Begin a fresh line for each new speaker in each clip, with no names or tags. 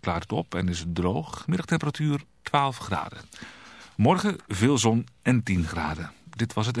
Klaart op en is het droog. Middagtemperatuur 12 graden. Morgen veel zon en 10 graden. Dit was het.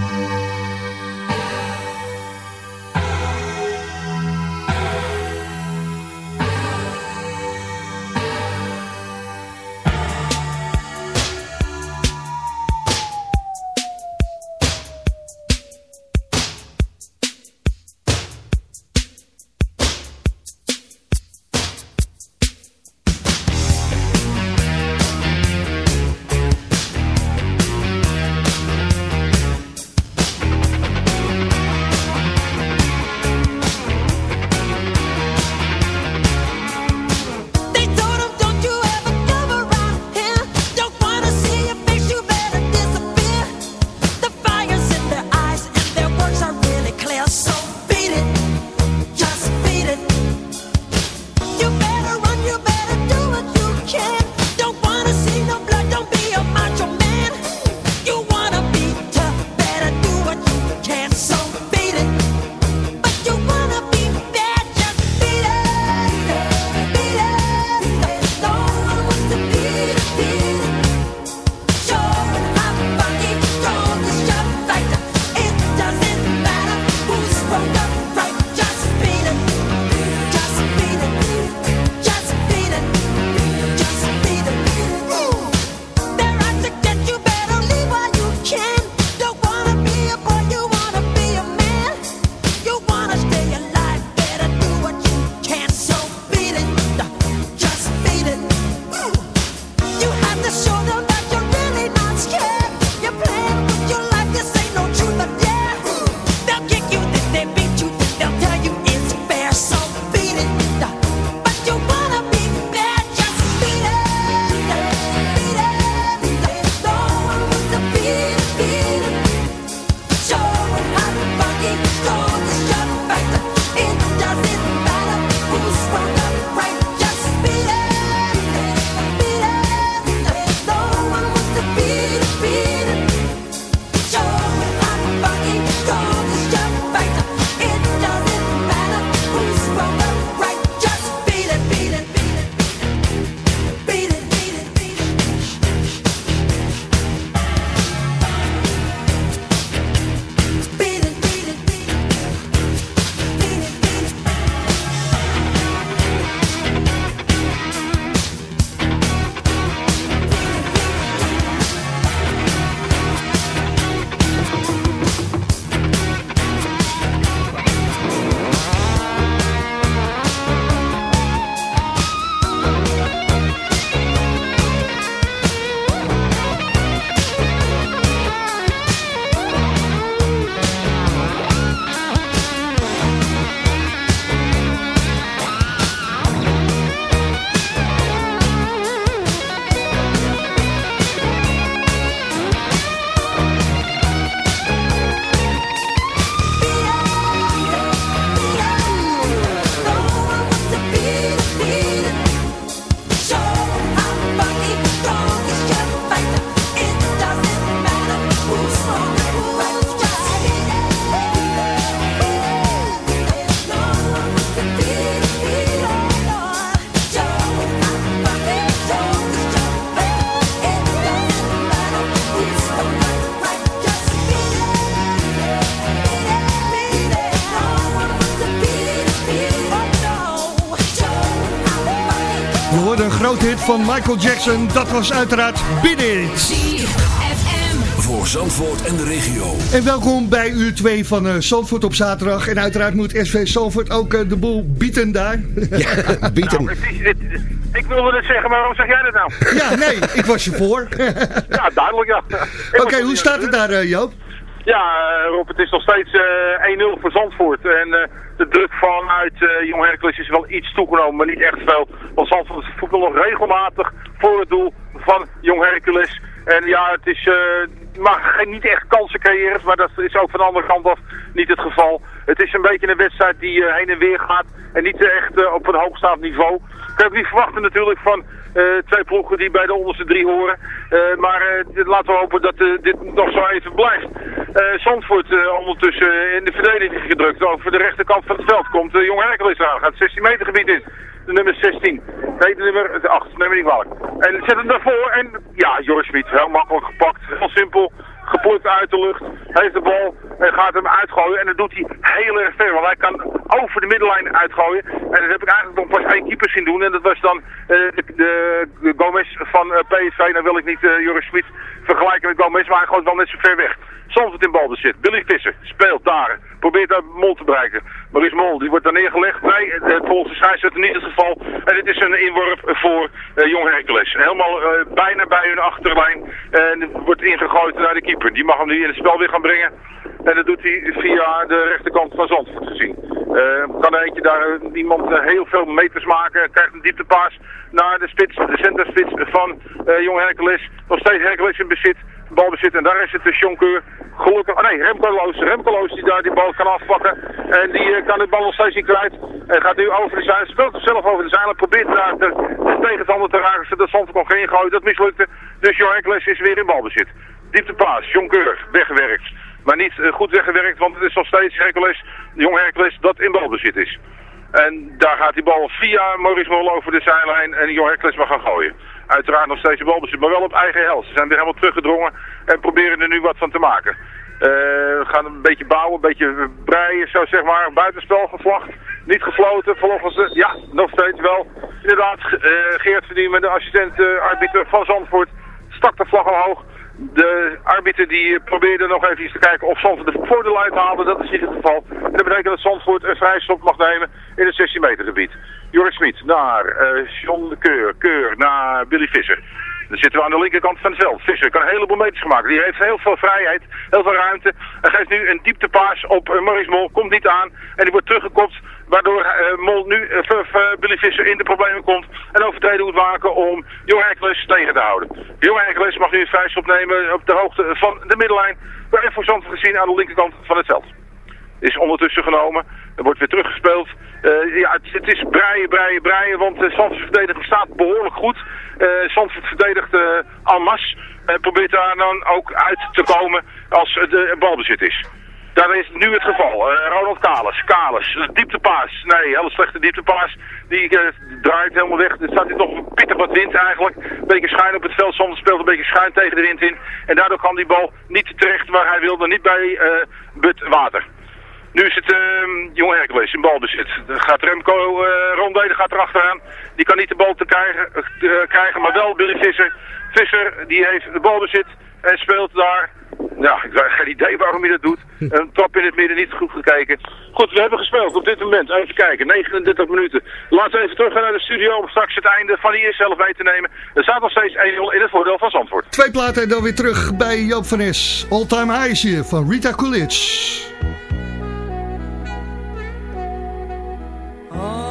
Hoorde een groot hit van Michael Jackson. Dat was uiteraard Beat It.
Voor Zandvoort en de regio.
En welkom bij uur 2 van eh Zandvoort op zaterdag. En uiteraard moet SV Zandvoort ook eh, de boel bieten daar.
Bieten.
Nou, ik wilde het zeggen, maar waarom zeg jij dat nou?
ja, nee, ik was je voor.
Ja, duidelijk ja.
Oké, hoe staat het daar eh, Joop?
Ja, eh, Rob, het is nog steeds eh 1-0 voor Zandvoort. En eh, de druk vanuit eh Jong Hercules is wel iets toegenomen, maar niet echt veel. Want Zandvoort voetbal nog regelmatig voor het doel van Jong Hercules. En ja, het is, eh geen, niet echt kansen creëren, maar dat is ook van de andere kant af niet het geval. Het is een beetje een wedstrijd die eh, heen en weer gaat en niet echt eh, op een hoogstaand niveau. Kan ik niet verwachten natuurlijk van eh, twee ploegen die bij de onderste drie horen. Eh, maar eh, laten we hopen dat dit nog zo even blijft. Zandvoort ondertussen in de verdediging gedrukt. Over de rechterkant van het veld komt Jong Hercules aan. Gaat het 16 meter gebied in. De nummer 16. Nee, de nummer 8. Neem me niet kwalijk. En zet hem daarvoor. En ja, Joris Smit. Heel makkelijk gepakt. Heel simpel. Geplukt uit de lucht. Heeft de bal. En gaat hem uitgooien. En dat doet hij heel erg ver. Want hij kan over de middenlijn uitgooien. En dat heb ik eigenlijk nog pas één keeper zien doen. En dat was dan eh, de, de, Gomez van eh, PSV. Nou wil ik niet eh, Joris Smit vergelijken met Gomez. Maar hij gooit wel net zo ver weg. Zandvoort in balbezit. Billy Visser speelt daar. Probeert daar Mol te bereiken. Maurice Mol, die wordt daar neergelegd. Nee, volgens de scheidsrechter niet het geval. En dit is een inworp voor Jong Hercules. Helemaal bijna bij hun achterlijn. En het wordt ingegooid naar de keeper. Die mag hem nu in het spel weer gaan brengen. En dat doet hij via de rechterkant van Zandvoort gezien. Eh, kan er eentje daar eh, iemand eh, heel veel meters maken. Krijgt een dieptepaas naar de spits, de centerspits van Jong Hercules. Nog steeds Hercules in bezit balbezit. En daar is het de Jonkeur. Gelukkig, oh nee, Remco Loos. Die daar die bal kan afpakken. En die kan de bal nog steeds niet kwijt. En gaat nu over de zijlijn. Speelt hem zelf over de zijlijn. Probeert daar de, de tegenstander te raken. Zodat Zandvoort geen gooien. Dat mislukte. Dus Jong Hercules is weer in balbezit. Diepte paas. Jonkeur. Weggewerkt. Maar niet eh, goed weggewerkt. Want het is nog steeds Hercules. Jong Hercules dat in balbezit is. En daar gaat die bal via Maurice Mol over de zijlijn. En Jong Hercules mag gaan gooien uiteraard nog steeds de balbezit, maar wel op eigen helft. Ze zijn weer helemaal teruggedrongen en proberen er nu wat van te maken. We gaan een beetje bouwen, een beetje breien, zo zeg maar. Buitenspel gevlacht, niet gefloten. Volgens de, ja, nog steeds wel. Inderdaad, eh, Geert Verdien, de assistent-arbiter van Zandvoort, stak de vlag omhoog. De arbiter die probeerde nog even te kijken of Zandvoort de voordeel uithaalde. Dat is niet het geval. En dat betekent dat Zandvoort een vrije stop mag nemen in het 16 meter gebied. Joris Smit naar eh John de Keur. Keur naar Billy Visser. Dan zitten we aan de linkerkant van het veld. Visser kan een heleboel meters maken. Die heeft heel veel vrijheid, heel veel ruimte. Hij geeft nu een dieptepaas op uh, Maurice Mol. Komt niet aan. En die wordt teruggekopt. Waardoor eh, Mol nu, eh, v- Billy Visser in de problemen komt. En overtreden moet maken om Jong Hercules tegen te houden. Jong Hercules mag nu een vrijstop nemen op de hoogte van de middenlijn. Waar voor Zandvoort gezien aan de linkerkant van het veld is ondertussen genomen. Er wordt weer teruggespeeld. Eh, ja, het, het is breien, breien, breien, want de Zandvoort staat behoorlijk goed. Eh Zandvoort verdedigt uh, en probeert daar dan ook uit te komen als uh, de balbezit is. Daar is nu het geval. Uh, Ronald Kalis, Kalis, dieptepaas. Nee, hele slechte dieptepaas. Die uh, draait helemaal weg. Er staat hier nog pittig wat wind eigenlijk. Een beetje schuin op het veld. Soms speelt een beetje schuin tegen de wind in. En daardoor kan die bal niet terecht waar hij wilde. Niet bij uh, But Water. Nu is het uh, Jong Hercules in balbezit. Dan gaat Remco uh, Rondeden gaat erachteraan. Die kan niet de bal te krijgen, krijgen maar wel Billy Visser. Visser die heeft de balbezit en speelt daar. Ja, ik heb geen idee waarom hij dat doet. Een trap in het midden, niet goed gekeken. Goed, we hebben gespeeld op dit moment. Even kijken, 39 minuten. Laten we even terug gaan naar de studio om straks het einde van die eerste helft mee te nemen. Er staat nog steeds 1-0 in het voordeel van Zandvoort.
Twee platen en dan weer terug bij Joop van Es. All Time Highs hier van Rita Coolidge.
All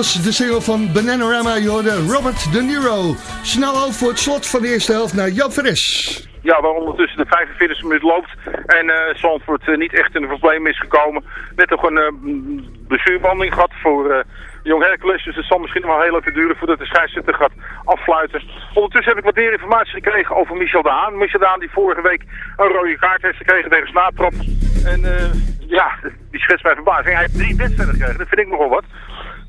Was de single van Bananarama, je Robert De Niro. Snel over voor het slot van de eerste helft naar Jan.
Ja, waar ondertussen de 45e minuut loopt en eh, niet echt in de problemen is gekomen. Net nog een blessurebehandeling gehad voor Jong Hercules, dus het zal misschien wel heel even duren voordat de scheidsrechter gaat afsluiten. Ondertussen heb ik wat meer informatie gekregen over Michel de Haan. Michel de Haan die vorige week een rode kaart heeft gekregen tegen Snaatrap. En ja, die schetst mij verbazing. Hij heeft drie wedstrijden gekregen, dat vind ik nogal wat.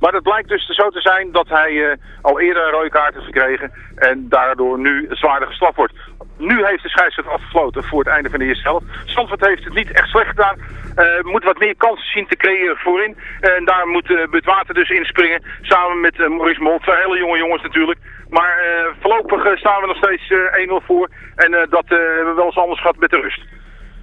Maar het blijkt dus zo te zijn dat hij eh, al eerder een rode kaart heeft gekregen en daardoor nu zwaarder gestraft wordt. Nu heeft de scheidsrechter afgefloten voor het einde van de eerste helft. Zandvoort heeft het niet echt slecht gedaan. Eh moet wat meer kansen zien te creëren voorin. En daar moet uh, Butwater dus inspringen. Samen met Maurice Mol. Twee hele jonge jongens natuurlijk. Maar voorlopig staan we nog steeds eh, 1-0 voor. En dat hebben we wel eens anders gehad met de rust.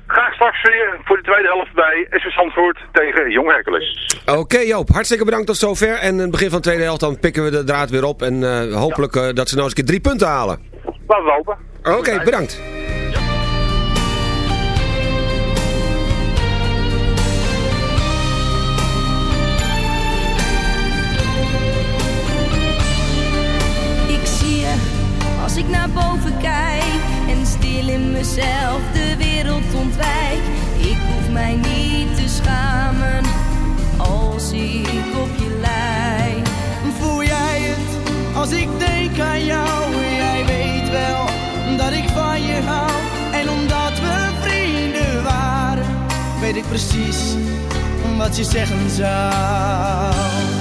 Graag straks weer voor de tweede helft bij SV Zandvoort tegen Jong Hercules.
Oké Joop, hartstikke bedankt tot zover. En in het begin van de tweede helft dan pikken we de draad weer op. En eh, hopelijk eh, dat ze nou eens een keer drie punten halen.
Laten we hopen.
Oké, bedankt.
Mezelf de wereld ontwijk. Ik hoef mij niet te schamen als ik op je lijk.
Voel jij het als ik denk aan jou? Jij weet wel dat ik van je hou. En omdat we vrienden waren, weet ik precies wat je zeggen zou.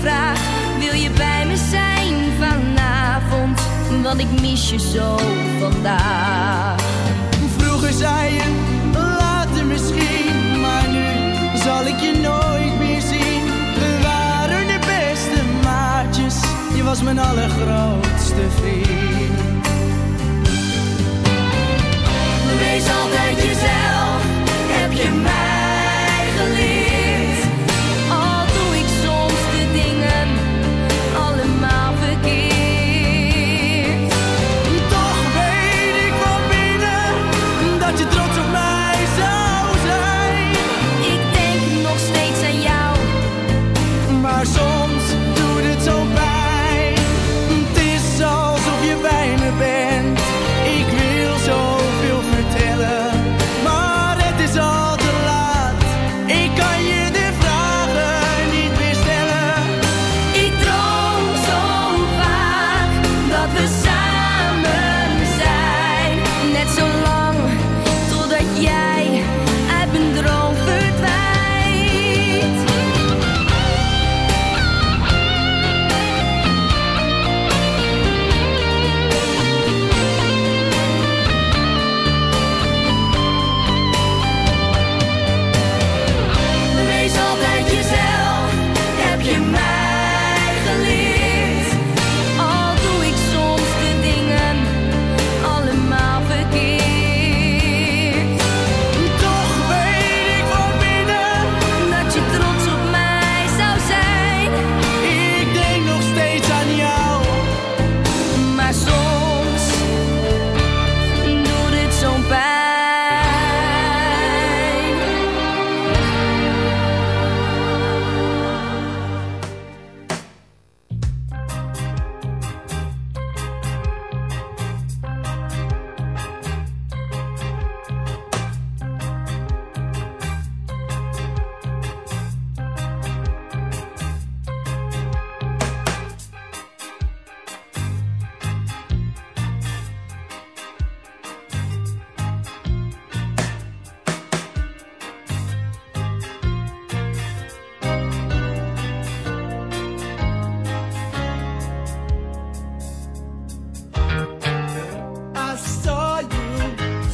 Vraag. Wil je bij me zijn vanavond? Want ik mis je zo vandaag.
Vroeger zei je later misschien, maar nu zal ik je nooit meer zien. We waren de beste maatjes, je was mijn allergrootste vriend.
Wees altijd jezelf, heb je mij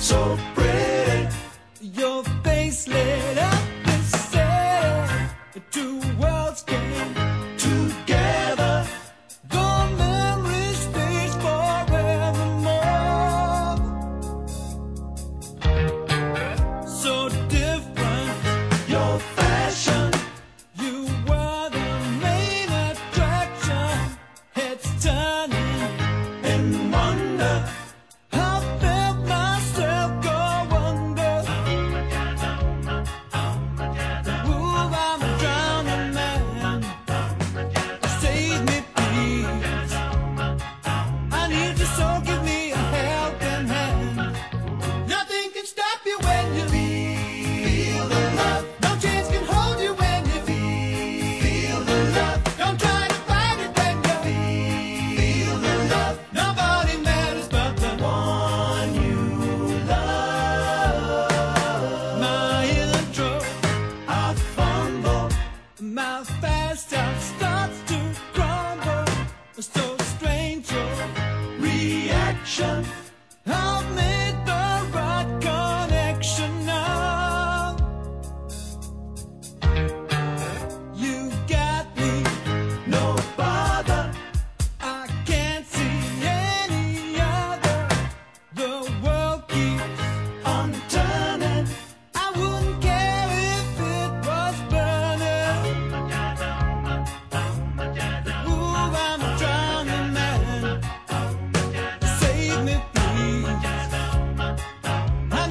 so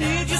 need you.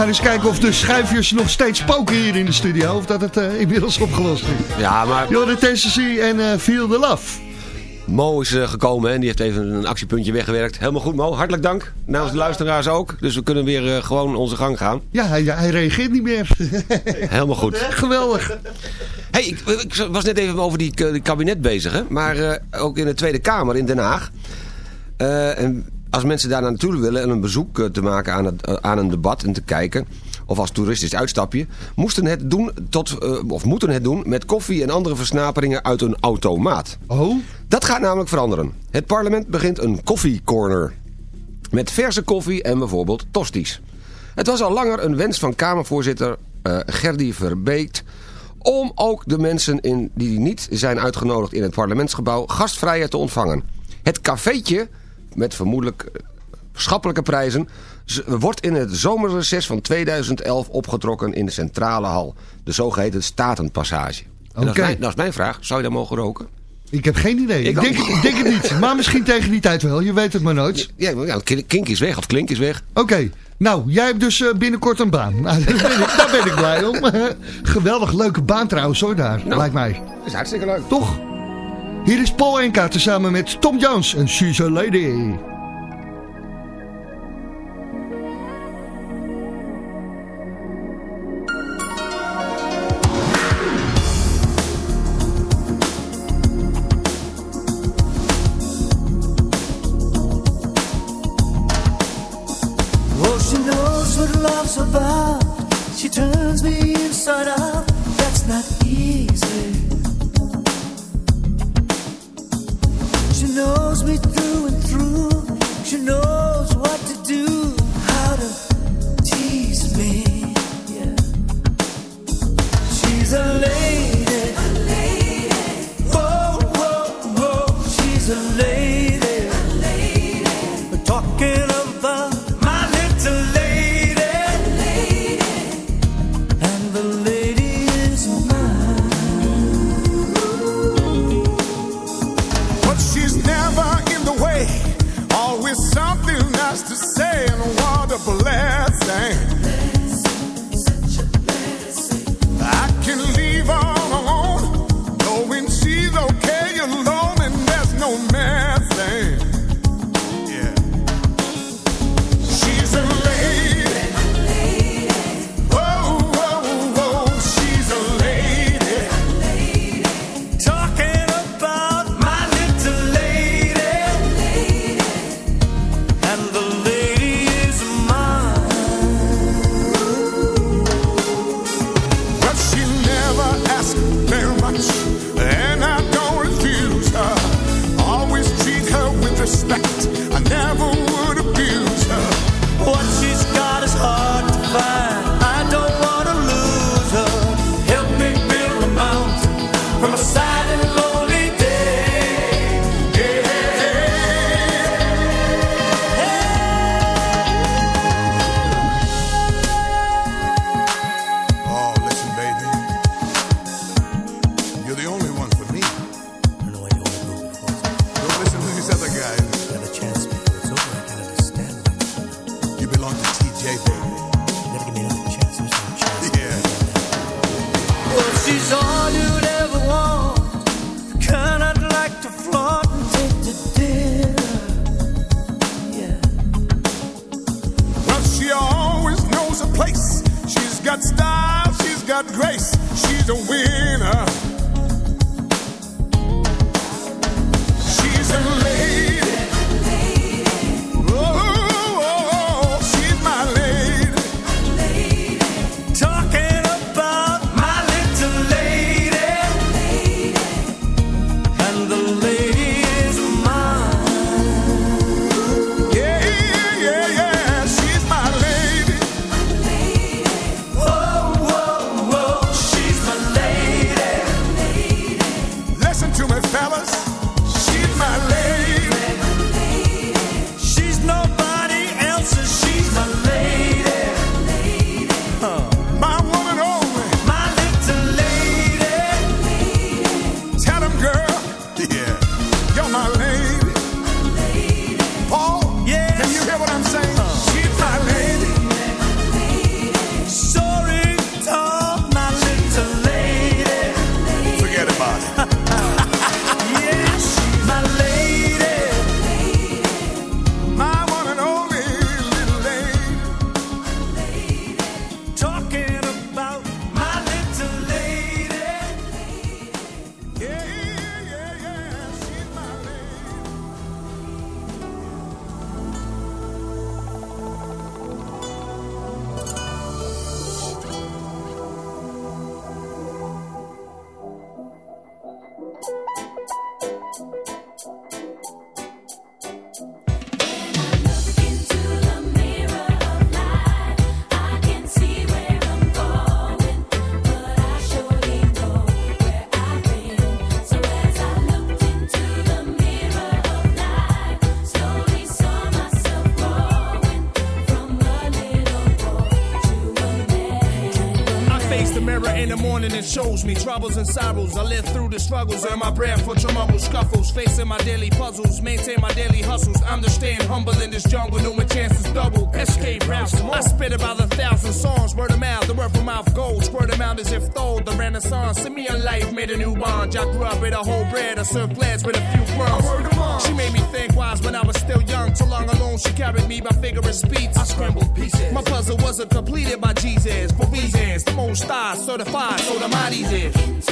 Gaan eens kijken of de schuifjes nog steeds spoken hier in de studio. Of dat het eh, inmiddels opgelost is.
Ja, maar
de TCC en eh Feel the Love.
Mo is eh, gekomen en die heeft even een actiepuntje weggewerkt. Helemaal goed Mo, hartelijk dank. Namens de luisteraars ook. Dus we kunnen weer gewoon onze gang gaan.
Ja, hij, hij reageert niet meer.
Helemaal goed.
Geweldig.
Hey, ik, ik was net even over die, die kabinet bezig, hè? maar ook in de Tweede Kamer in Den Haag. Eh, en als mensen daar naartoe willen en een bezoek eh, te maken aan, het, eh, aan een debat en te kijken, of als toeristisch uitstapje, moesten het doen tot, eh, of moeten het doen met koffie en andere versnaperingen uit een automaat.
Oh?
Dat gaat namelijk veranderen. Het parlement begint een koffiecorner. Met verse koffie en bijvoorbeeld tosties. Het was al langer een wens van Kamervoorzitter eh Gerdy Verbeet... om ook de mensen in, die niet zijn uitgenodigd in het parlementsgebouw... gastvrijheid te ontvangen. Het cafeetje, met vermoedelijk eh, schappelijke prijzen... wordt in het zomerreces van 2011 opgetrokken in de centrale hal. De zogeheten Statenpassage. En dat, is
Oké.
mijn, dat is mijn vraag. Zou je daar mogen roken?
Ik heb geen idee. Ik,
Ik
denk, ik denk het niet. Maar misschien tegen die tijd wel. Je weet het maar nooit.
Ja, ja kink is weg of klink is weg.
Oké. Nou, jij hebt dus eh, binnenkort een baan. Nou, daar, ben ik, daar ben ik blij om. Geweldig leuke baan trouwens hoor daar. Lijkt mij.
Dat is hartstikke leuk.
Toch? Hier is Paul Enka tezamen met Tom Jones en She's Lady.
Shows me troubles and sorrows. I live through the struggles and my breath for tomorrow scuffles. Facing my daily puzzles, maintain my daily hustles. I'm humble in this jungle, no my chances double. Escape routes, I spit about a thousand songs. Word of mouth, the word from mouth gold. Word of mouth as if told. The renaissance, send me a life, made a new bond. I grew up with a whole bread, I served plans with a few crumbs. She made me think wise when I was still young. Too long alone, she carried me by figure of speech. I scrambled pieces. My puzzle wasn't completed by Jesus. For reasons, the most stars certified, so the mighty's is.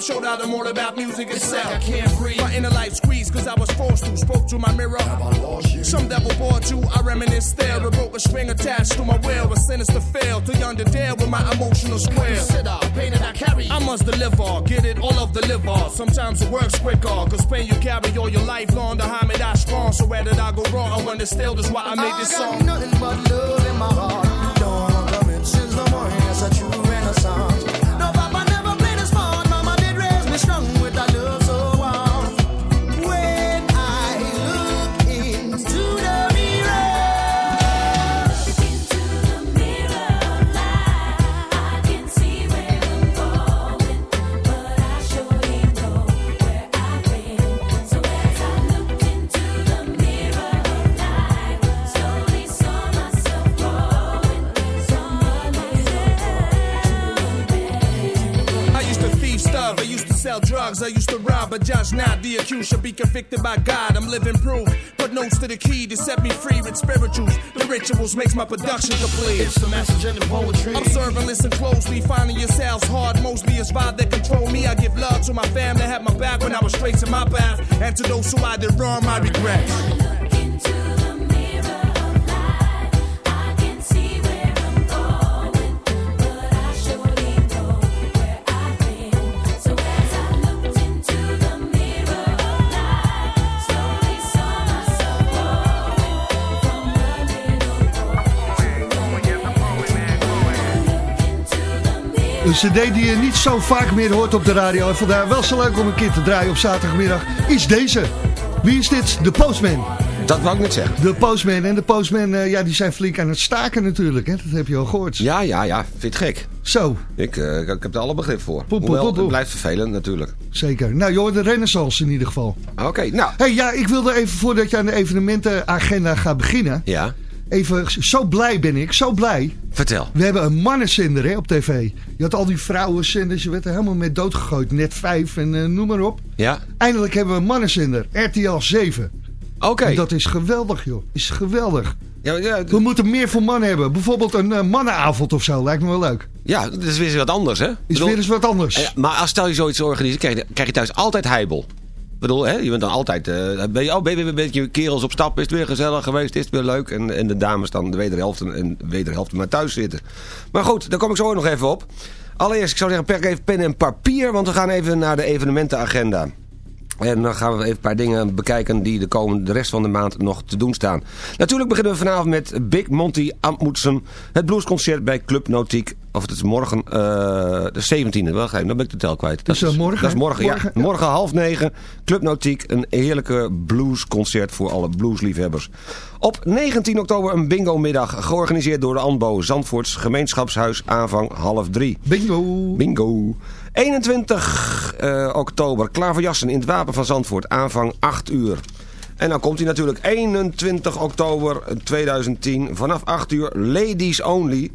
Showed out I'm all about music itself. I can't breathe. My inner life squeezed cause I was forced to. Spoke to my mirror. Some devil bore you, I reminisce there. A broken string attached to my will. A sinister fail. To deal with my emotional square. Consider pain that I carry. I must deliver, get it all of the liver. Sometimes it works quicker, cause pain you carry all your life long. The me that strong, so where did I go wrong? I understand that's why I made this
got
song.
nothing but love in my heart. I
used to rob, but judge not the accused should be convicted by God. I'm living proof. Put notes to the key to set me free with spirituals. The rituals makes my production complete. It's the message in the poetry. Observe and listen closely, finding yourselves hard. Mostly it's vibe that control me. I give love to my family, that had my back when I was straight to my path. And to those who I did wrong, my regrets.
Een cd die je niet zo vaak meer hoort op de radio. En vandaar wel zo leuk om een keer te draaien op zaterdagmiddag. Is deze. Wie is dit? De Postman.
Dat wou ik net zeggen.
De Postman. En de Postman, eh, ja, die zijn flink aan het staken natuurlijk. Hè? Dat heb je al gehoord.
Ja, ja, ja. Vind het gek?
Zo.
Ik, eh, ik, ik heb er alle begrip voor.
Poep,
Hoewel,
poep, poep.
het blijft vervelend natuurlijk.
Zeker. Nou, joh, de renaissance in ieder geval.
Oké, nou.
Hey, ja, ik wilde even voordat je aan de evenementenagenda gaat beginnen.
Ja.
Even, zo blij ben ik, zo blij.
Vertel.
We hebben een mannenzender hè, op tv. Je had al die vrouwenzenders, je werd er helemaal mee doodgegooid. Net 5 en eh, noem maar op.
Ja.
Eindelijk hebben we een mannenzender, RTL 7.
Oké.
Dat is geweldig, joh. Is geweldig.
Ja, ja,
We moeten meer voor mannen hebben. Bijvoorbeeld een eh, mannenavond of zo. Lijkt me wel leuk.
ja, dat is weer eens wat anders, hè?
Is
Bedoel-
weer eens wat anders.
Eh, Maar als stel je zoiets organiseert, krijg je, krijg je thuis altijd heibel. Bedoel, hè, je bent dan altijd... eh, ben, je, oh, ben een beetje kerels op stap? Is het weer gezellig geweest? Is het weer leuk? En, en de dames dan de wederhelft en de wederhelft maar thuis zitten. Maar goed, daar kom ik zo nog even op. Allereerst, ik zou zeggen, pak even pen en papier. Want we gaan even naar de evenementenagenda. En dan gaan we even een paar dingen bekijken die de, komende, de rest van de maand nog te doen staan. Natuurlijk beginnen we vanavond met Big Monty Amundsen. Het bluesconcert bij Club Nautiek. Of het is morgen uh, de 17e. Wel, dan ben ik de tel kwijt.
Dat is morgen,
Dat is morgen,
morgen,
ja. Morgen half negen. Club Nautiek. Een heerlijke bluesconcert voor alle bluesliefhebbers. Op 19 oktober een bingo middag. Georganiseerd door de ANBO. Zandvoorts gemeenschapshuis aanvang half drie.
Bingo.
Bingo. 21 eh, oktober, Klaverjassen in het Wapen van Zandvoort, aanvang 8 uur. En dan komt hij natuurlijk 21 oktober 2010, vanaf 8 uur, Ladies Only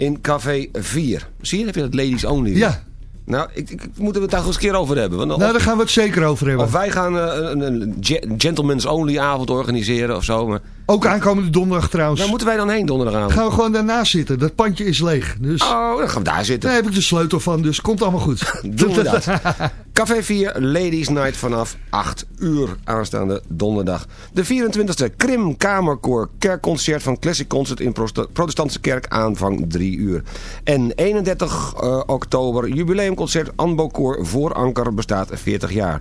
in Café 4. Zie je, heb je dat Ladies Only?
Ja.
Nou, ik, ik, moeten we het daar eens een keer over hebben. Want
Nou, daar gaan we het zeker over hebben.
of wij gaan eh, een, een ge- gentleman's only avond organiseren of zo. Maar
Ook aankomende donderdag trouwens.
Waar moeten wij dan heen donderdagavond?
Gaan we gewoon daarnaast zitten. Dat pandje is leeg. Dus...
Oh, dan gaan we daar zitten.
Daar heb ik de sleutel van, dus komt allemaal goed.
Doen we dat. Café 4, Ladies Night vanaf 8 uur aanstaande donderdag. De 24e Krim Kamerkoor kerkconcert van Classic Concert in Protestantse Kerk aanvang 3 uur. En 31 eh, oktober jubileumconcert Anbo Koor voor Anker bestaat 40 jaar.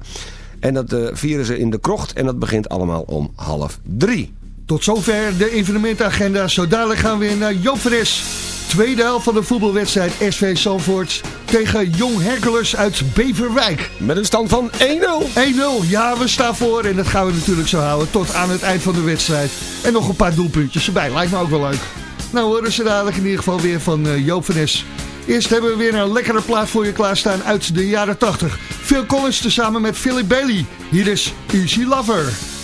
En dat eh, vieren ze in de krocht en dat begint allemaal om half drie.
Tot zover de evenementagenda. Zo dadelijk gaan we weer naar Joop. Tweede helft van de voetbalwedstrijd SV Zandvoort tegen Jong Hercules uit Beverwijk.
Met een stand van 1-0.
1-0, ja we staan voor en dat gaan we natuurlijk zo houden tot aan het eind van de wedstrijd. En nog een paar doelpuntjes erbij, lijkt me ook wel leuk. Nou horen ze dadelijk in ieder geval weer van eh, Joop van Nes. Eerst hebben we weer een lekkere plaat voor je klaarstaan uit de jaren 80. Phil Collins tezamen met Philip Bailey. Hier is Easy Lover.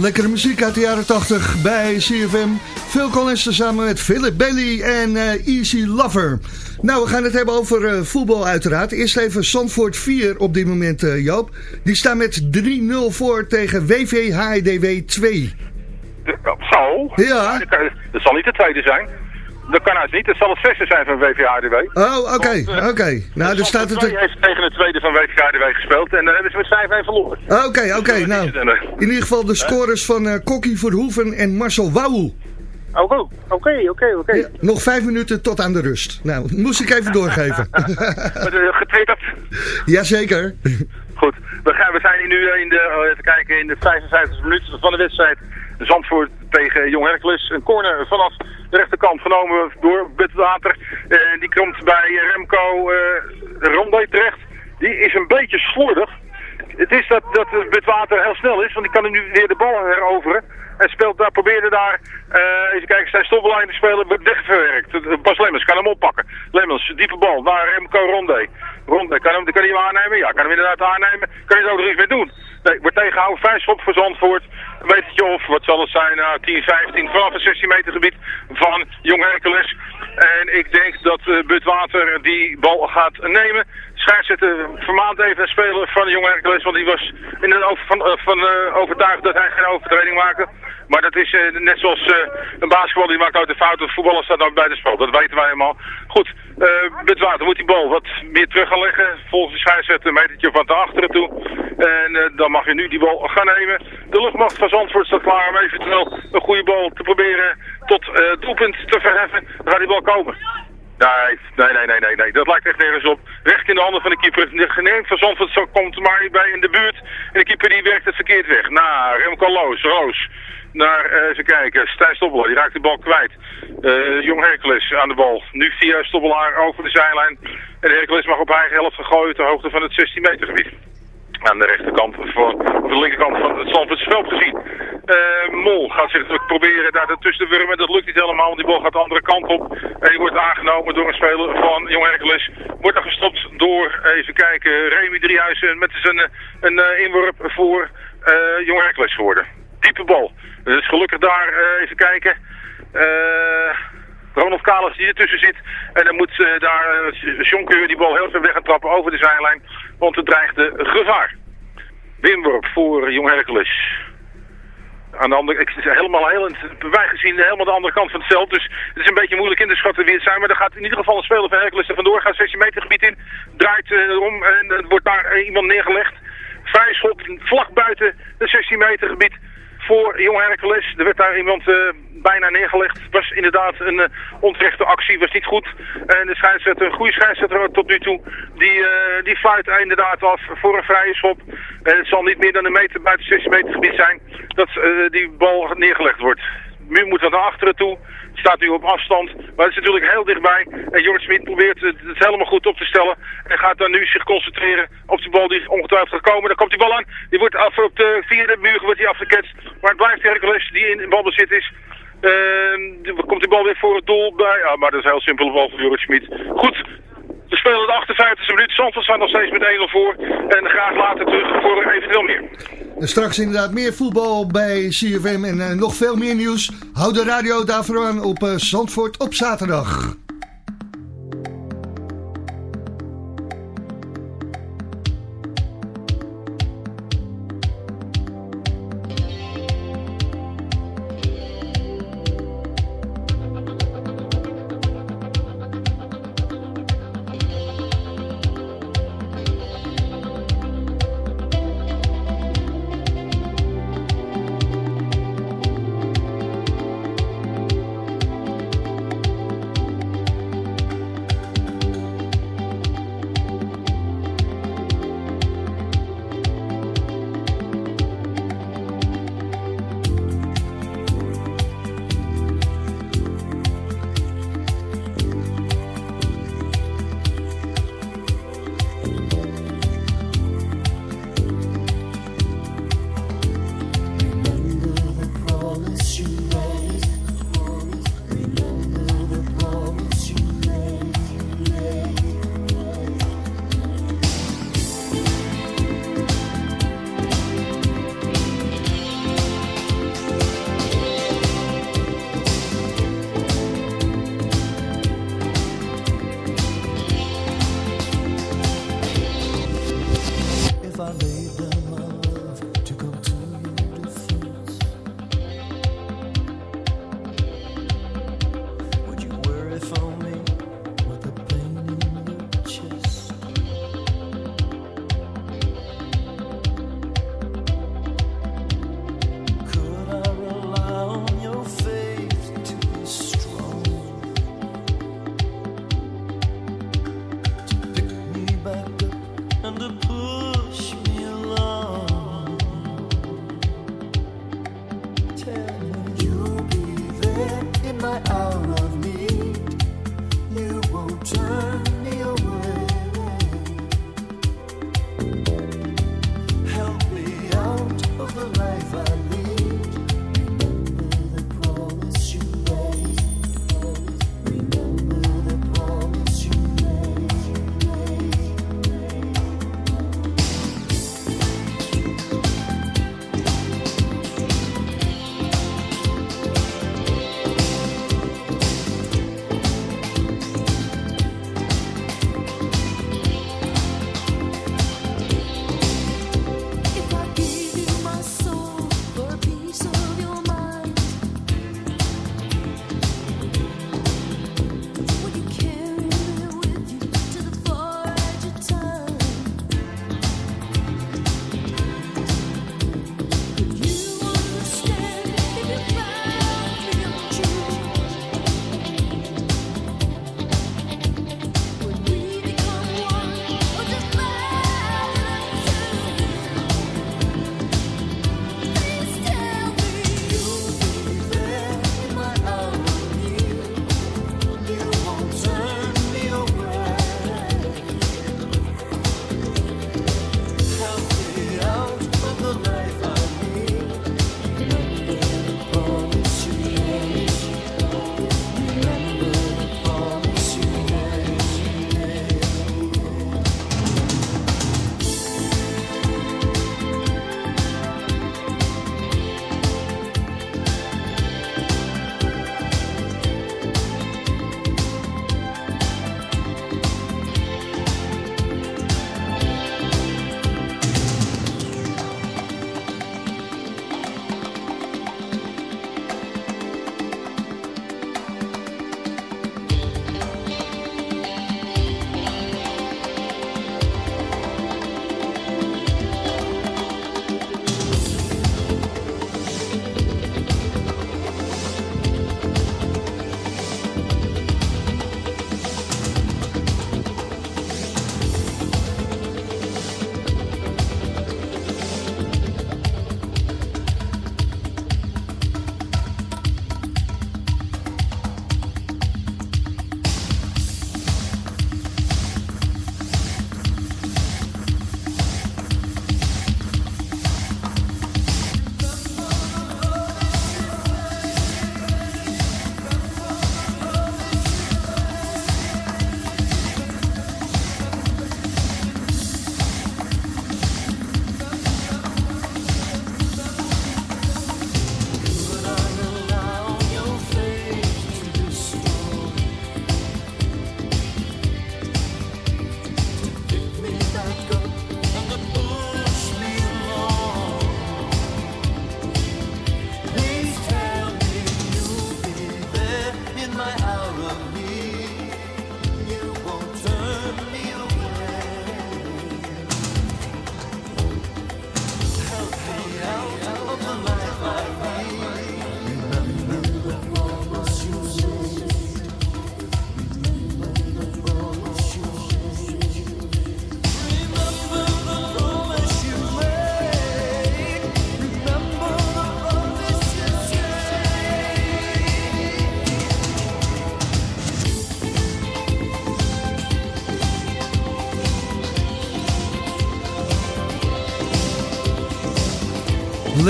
Lekkere muziek uit de jaren 80 bij CFM. Phil Collins samen met Philip Bailey en eh, Easy Lover. Nou, we gaan het hebben over eh, voetbal uiteraard. Eerst even Zandvoort 4 op dit moment, eh, Joop. Die staan met 3-0 voor tegen WVHDW 2.
Zo?
Ja.
Dat, kan- dat zal niet de tweede zijn. Dat kan het niet. Het zal het zesde zijn van WVHDW.
Oh, oké, oké. Nou, er staat het...
Heeft tegen de tweede van WVHDW gespeeld en dan hebben ze met 5-1 verloren.
Oké, oké. Nou, in ieder geval de scores van eh Kokkie Verhoeven en Marcel Wouw.
Oké, oké, oké, oké.
Nog vijf minuten tot aan de rust. Nou, moest ik even doorgeven.
Eh, Getwitterd.
Jazeker.
Goed, we, gaan, we zijn hier nu eh, in de, oh, even kijken, in de 55 minuut van de wedstrijd. Zandvoort tegen Jong Hercules. Een corner vanaf de rechterkant genomen door Butwater. Eh die komt bij Remco eh Rondé terecht. Die is een beetje slordig. Het is dat, dat Butwater heel snel is, want die kan nu weer de bal heroveren. En speelt daar, probeerde daar, eh, even kijken, zijn stoppellijn te spelen, wordt weggewerkt. Bas Lemmens kan hem oppakken. Lemmens, diepe bal, naar Remco Rondé. Rondé, kan, hem, kan hij hem aannemen? Ja, kan hem inderdaad aannemen. Kan hij er ook iets mee doen? Nee, wordt tegengehouden, vijf schop voor Zandvoort. Een metertje of, wat zal het zijn, nou, 10, 15, vanaf het 16 meter gebied van Jong Hercules. En ik denk dat uh, Butwater die bal gaat nemen. Scheidsrechter vermaand even een speler van Jong Hercules, want die was in een over, van, eh, van uh, overtuigd dat hij geen overtreding maakte. Maar dat is uh, net zoals uh, een basketbal die maakt uit de fout. Een voetballer staat ook bij de spel. Dat weten wij helemaal. Goed, uh, Butwater moet die bal wat meer terug gaan leggen. Volgens de scheidsrechter een metertje van te achteren toe. En dan mag je nu die bal gaan nemen. De luchtmacht van Zandvoort staat klaar om eventueel een goede bal te proberen tot doelpunt te verheffen. Dan gaat die bal komen. Nee, nee, nee, nee, nee, nee. Dat lijkt echt nergens op. Recht in de handen van de keeper. Geneemd van Zandvoort komt maar bij in de buurt. En de keeper die werkt het verkeerd weg. Nou, Remco Loos, Roos naar, uh, even kijken, Stijn Stoppelaar, die raakt de bal kwijt. Uh, Jong Hercules aan de bal. Nu via Stoppelaar over de zijlijn. En Hercules mag op eigen helft gegooid ter hoogte van het 16 meter gebied. Aan de rechterkant, van, de linkerkant van het Zandvoortse veld gezien. Uh, Mol gaat zich proberen daar tussen te wurmen. Dat lukt niet helemaal, want die bal gaat de andere kant op. En die wordt aangenomen door een speler van Jong Hercules. Wordt er gestopt door, even kijken, Remy Driehuizen met zijn een, een inworp voor Jong Hercules geworden. Diepe bal. Dus gelukkig daar uh, even kijken. Uh, Ronald Kalis die ertussen zit. En dan moet uh, daar uh, Jonker die bal heel ver weg gaan trappen over de zijlijn. Want er dreigde gevaar. Wimworp voor Jong Hercules. Aan de andere, ik helemaal heel, wij gezien helemaal de andere kant van het veld. Dus het is een beetje moeilijk in te schatten wie het zijn. Maar er gaat in ieder geval een speler van Hercules er vandoor. Gaat 16 meter gebied in. Draait om en wordt daar iemand neergelegd. Vrij schot vlak buiten het 16 meter gebied voor Jong Hercules. Er werd daar iemand uh, bijna neergelegd. was inderdaad een uh, onterechte actie, was niet goed. En de scheidsrechter, een goede scheidsrechter tot nu toe, die, uh, die fluit inderdaad af voor een vrije schop. En het zal niet meer dan een meter buiten het 16 meter gebied zijn dat die bal neergelegd wordt. Nu moet het naar achteren toe. Staat nu op afstand. Maar het is natuurlijk heel dichtbij. En Jort Smit probeert het helemaal goed op te stellen. En gaat dan nu zich concentreren op de bal die ongetwijfeld gaat komen. Dan komt die bal aan. Die wordt af op de vierde muur wordt die afgeketst. Maar het blijft Hercules die in balbezit is. Uh, komt die bal weer voor het doel bij. Ja, maar dat is een heel simpele bal voor Jorrit Smit. Goed. We spelen de 58e minuut. Zandvoort staat nog steeds met 1-0 voor. En graag later terug voor eventueel meer.
Straks inderdaad meer voetbal bij CFM en uh, nog veel meer nieuws. Houd de radio daarvoor aan op uh, Zandvoort op zaterdag.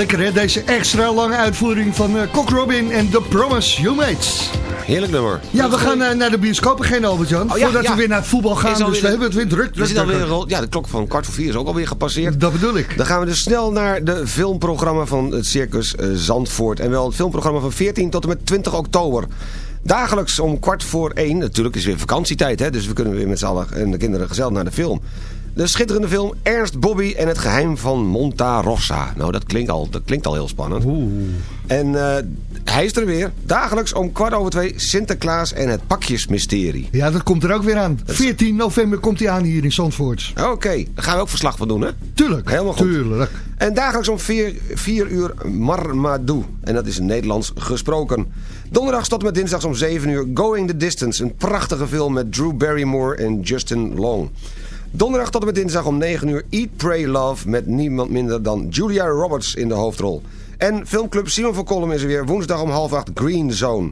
Lekker hè, deze extra lange uitvoering van eh Cock Robin en The Promise You Made.
Heerlijk nummer.
Ja, we gaan eh, naar de bioscoop beginnen, Albert-Jan.
Oh, ja,
voordat
ja.
we weer naar het voetbal gaan, dus we
de-
hebben het weer druk.
We zitten alweer, ja, de klok van kwart voor vier is ook alweer gepasseerd.
Dat bedoel ik.
Dan gaan we dus snel naar de filmprogramma van het Circus eh, Zandvoort. En wel het filmprogramma van 14 tot en met 20 oktober. Dagelijks om kwart voor één. Natuurlijk is weer vakantietijd, hè, dus we kunnen weer met z'n allen en de kinderen gezellig naar de film. De schitterende film Ernst Bobby en het geheim van Monta Rossa. Nou, dat klinkt al, dat klinkt al heel spannend. En eh, hij is er weer. Dagelijks om kwart over twee Sinterklaas en het pakjesmysterie.
Ja, dat komt er ook weer aan. 14 november komt hij aan hier in Zandvoort.
Oké, daar gaan we ook verslag van doen, hè?
Tuurlijk.
Helemaal goed.
Tuurlijk.
En dagelijks om 4 uur Marmadou. En dat is Nederlands gesproken. Donderdags tot en met dinsdags om 7 uur Going the Distance. Een prachtige film met Drew Barrymore en Justin Long. Donderdag tot en met dinsdag om 9 uur Eat, Pray, Love... met niemand minder dan Julia Roberts in de hoofdrol. En filmclub Simon van Kolm is er weer woensdag om half acht Green Zone.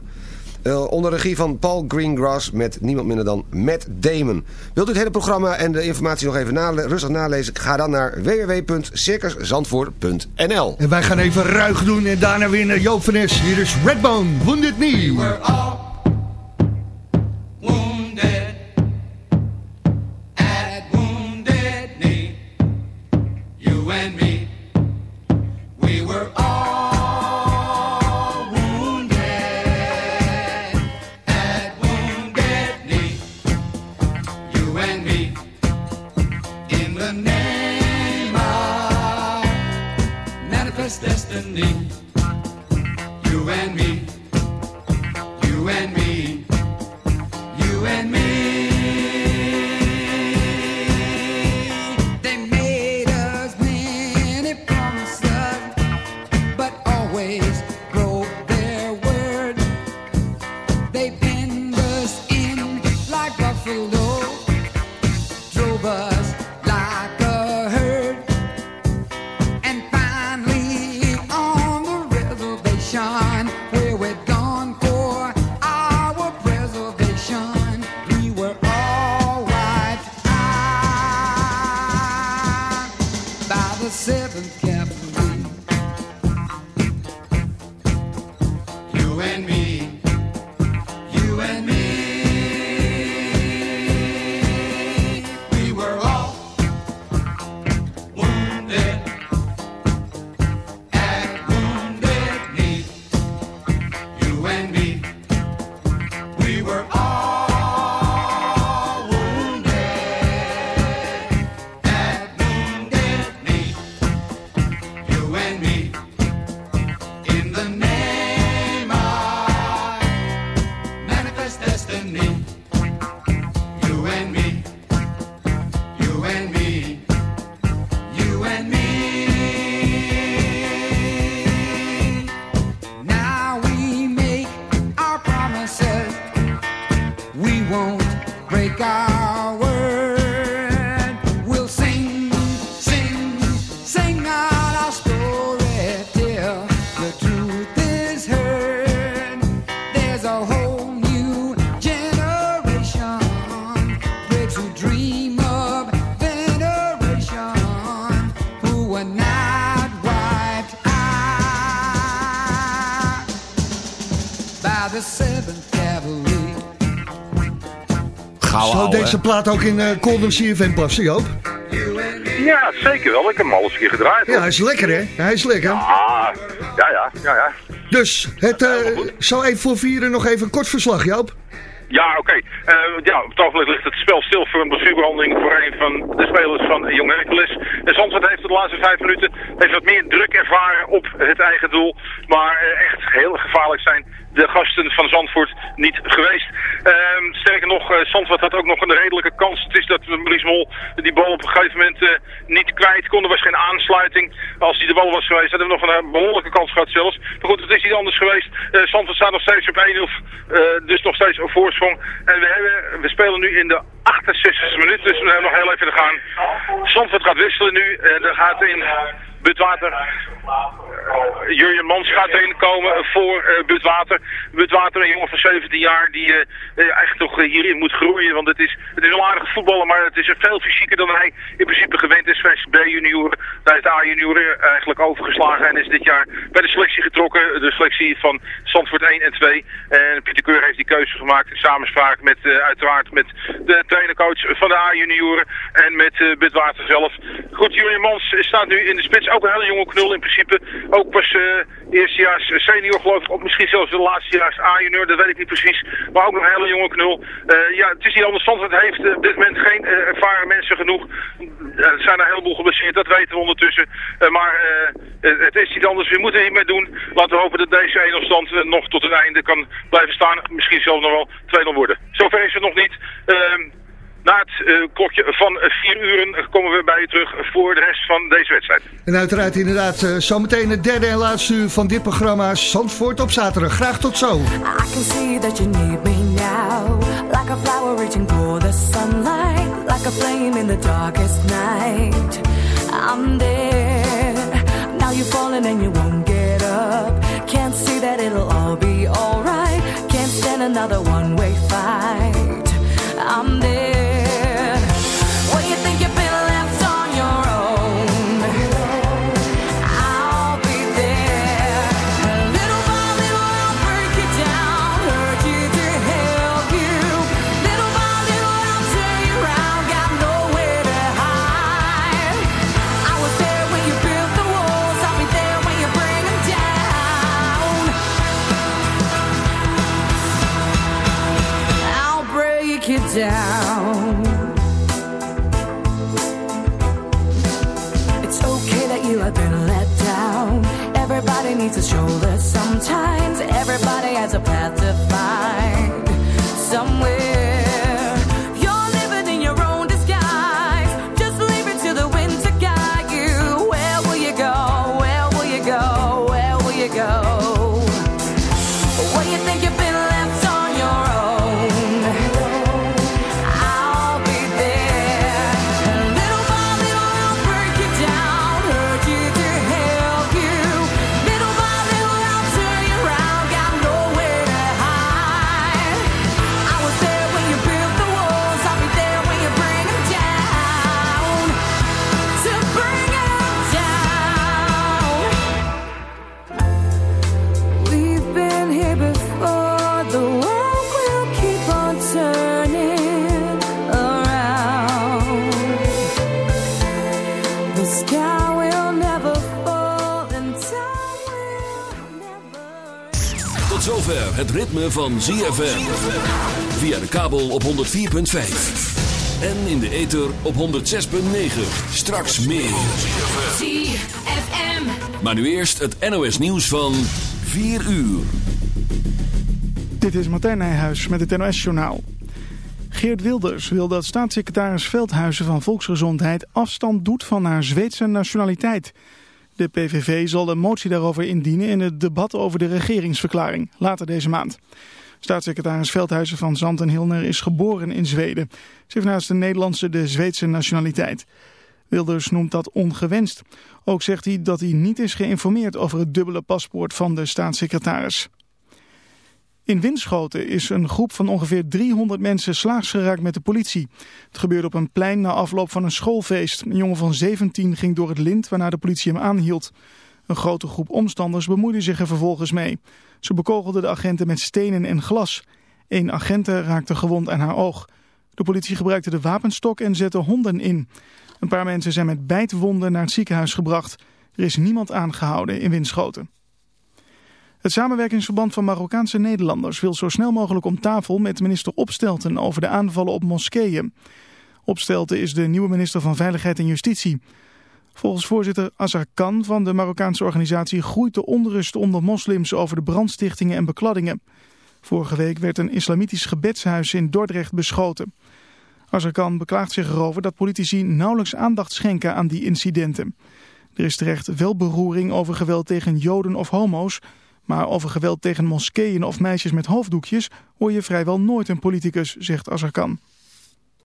Eh, onder regie van Paul Greengrass met niemand minder dan Matt Damon. Wilt u het hele programma en de informatie nog even nale- rustig nalezen? Ga dan naar www.circuszandvoort.nl
En wij gaan even ruig doen en daarna weer naar Joop van Es. Hier is Redbone, Wounded Knee.
wounded
Hè?
plaat ook in uh, Colden CFM passen, Joop?
Ja, zeker wel. Ik heb hem al eens een keer gedraaid.
Ja, hij is lekker, hè? Hij is lekker.
Ah, ja, ja, ja, ja.
Dus, het, eh zo even voor vieren nog even een kort verslag, Joop.
Ja, oké. Eh, ja, op het ogenblik ligt het spel stil voor een blessurebehandeling voor een van de spelers van Jong Hercules. En Zandvoort heeft de laatste vijf minuten heeft wat meer druk ervaren op het eigen doel. Maar eh, echt heel gevaarlijk zijn de gasten van Zandvoort niet geweest. Ehm, sterker nog, eh, Zandvoort had ook nog een redelijke kans. Het is dat Maurice Mol die bal op een gegeven moment eh, niet kwijt kon. Er was geen aansluiting. Als die de bal was geweest, hadden we nog een eh, behoorlijke kans gehad zelfs. Maar goed, het is niet anders geweest. Zandvoort staat nog steeds op 1-0, eh, dus nog steeds op voorsprong. En we, hebben, we spelen nu in de 68e minuut, dus we hebben nog heel even te gaan. Zandvoort gaat wisselen nu. Er gaat in Butwater. Uh, Jurjen Mans gaat erin komen voor uh, Butwater. Butwater, een jongen van 17 jaar die uh, eigenlijk toch hierin moet groeien. Want het is, het is een aardige voetballer, maar het is veel fysieker dan hij in principe gewend is van B-junioren. Daar is de A-junioren eigenlijk overgeslagen en is dit jaar bij de selectie getrokken. De selectie van Zandvoort 1 en 2. En Pieter Keur heeft die keuze gemaakt in samenspraak met uiteraard met de trainercoach van de A-junioren en met Butwater zelf. Goed, Jurjen Mans staat nu in de spits. Ook een hele jonge knul in principe. Ook pas uh, eerstejaars senior geloof ik. Of misschien zelfs de laatstejaars A-junior. Dat weet ik niet precies. Maar ook nog een hele jonge knul. Uh, ja, het is niet anders. Het heeft op dit moment geen ervaren mensen genoeg. er zijn een heleboel geblesseerd. Dat weten we ondertussen. maar het is niet anders. We moeten er niet mee doen. Laten we hopen dat deze edelstand nog tot het einde kan blijven staan. Misschien zelfs nog wel 2-0 worden. Zover is het nog niet. Na het uh, klokje van 4 uur komen we bij je terug voor de rest van deze wedstrijd.
En uiteraard inderdaad uh, zometeen het derde en laatste uur van dit programma Zandvoort op zaterdag. Graag tot zo.
I can see that you need me now. Like a flower reaching for the sunlight. Like a flame in the darkest night. I'm there. Now you're falling and you won't get up. Can't see that it'll all be alright. Can't stand another one-way fight. I'm there.
Tot zover het ritme van ZFM. Via de kabel op 104.5. En in de ether op 106.9. Straks meer.
ZFM.
Maar nu eerst het NOS nieuws van 4 uur.
Dit is Martijn Nijhuis met het NOS-journaal. Geert Wilders wil dat staatssecretaris Veldhuizen van Volksgezondheid afstand doet van haar Zweedse nationaliteit. De PVV zal een motie daarover indienen in het debat over de regeringsverklaring, later deze maand. Staatssecretaris Veldhuizen van Zandt en Hilner is geboren in Zweden. Ze heeft naast de Nederlandse de Zweedse nationaliteit. Wilders noemt dat ongewenst. Ook zegt hij dat hij niet is geïnformeerd over het dubbele paspoort van de staatssecretaris. In Winschoten is een groep van ongeveer 300 mensen slaags geraakt met de politie. Het gebeurde op een plein na afloop van een schoolfeest. Een jongen van 17 ging door het lint waarna de politie hem aanhield. Een grote groep omstanders bemoeide zich er vervolgens mee. Ze bekogelden de agenten met stenen en glas. Eén agente raakte gewond aan haar oog. De politie gebruikte de wapenstok en zette honden in. Een paar mensen zijn met bijtwonden naar het ziekenhuis gebracht. Er is niemand aangehouden in Winschoten. Het samenwerkingsverband van Marokkaanse Nederlanders wil zo snel mogelijk om tafel met minister Opstelten over de aanvallen op moskeeën. Opstelten is de nieuwe minister van Veiligheid en Justitie. Volgens voorzitter Azar Khan van de Marokkaanse organisatie groeit de onrust onder moslims over de brandstichtingen en bekladdingen. Vorige week werd een islamitisch gebedshuis in Dordrecht beschoten. Azar Khan beklaagt zich erover dat politici nauwelijks aandacht schenken aan die incidenten. Er is terecht wel beroering over geweld tegen joden of homo's, maar over geweld tegen moskeeën of meisjes met hoofddoekjes hoor je vrijwel nooit een politicus, zegt Azarkan.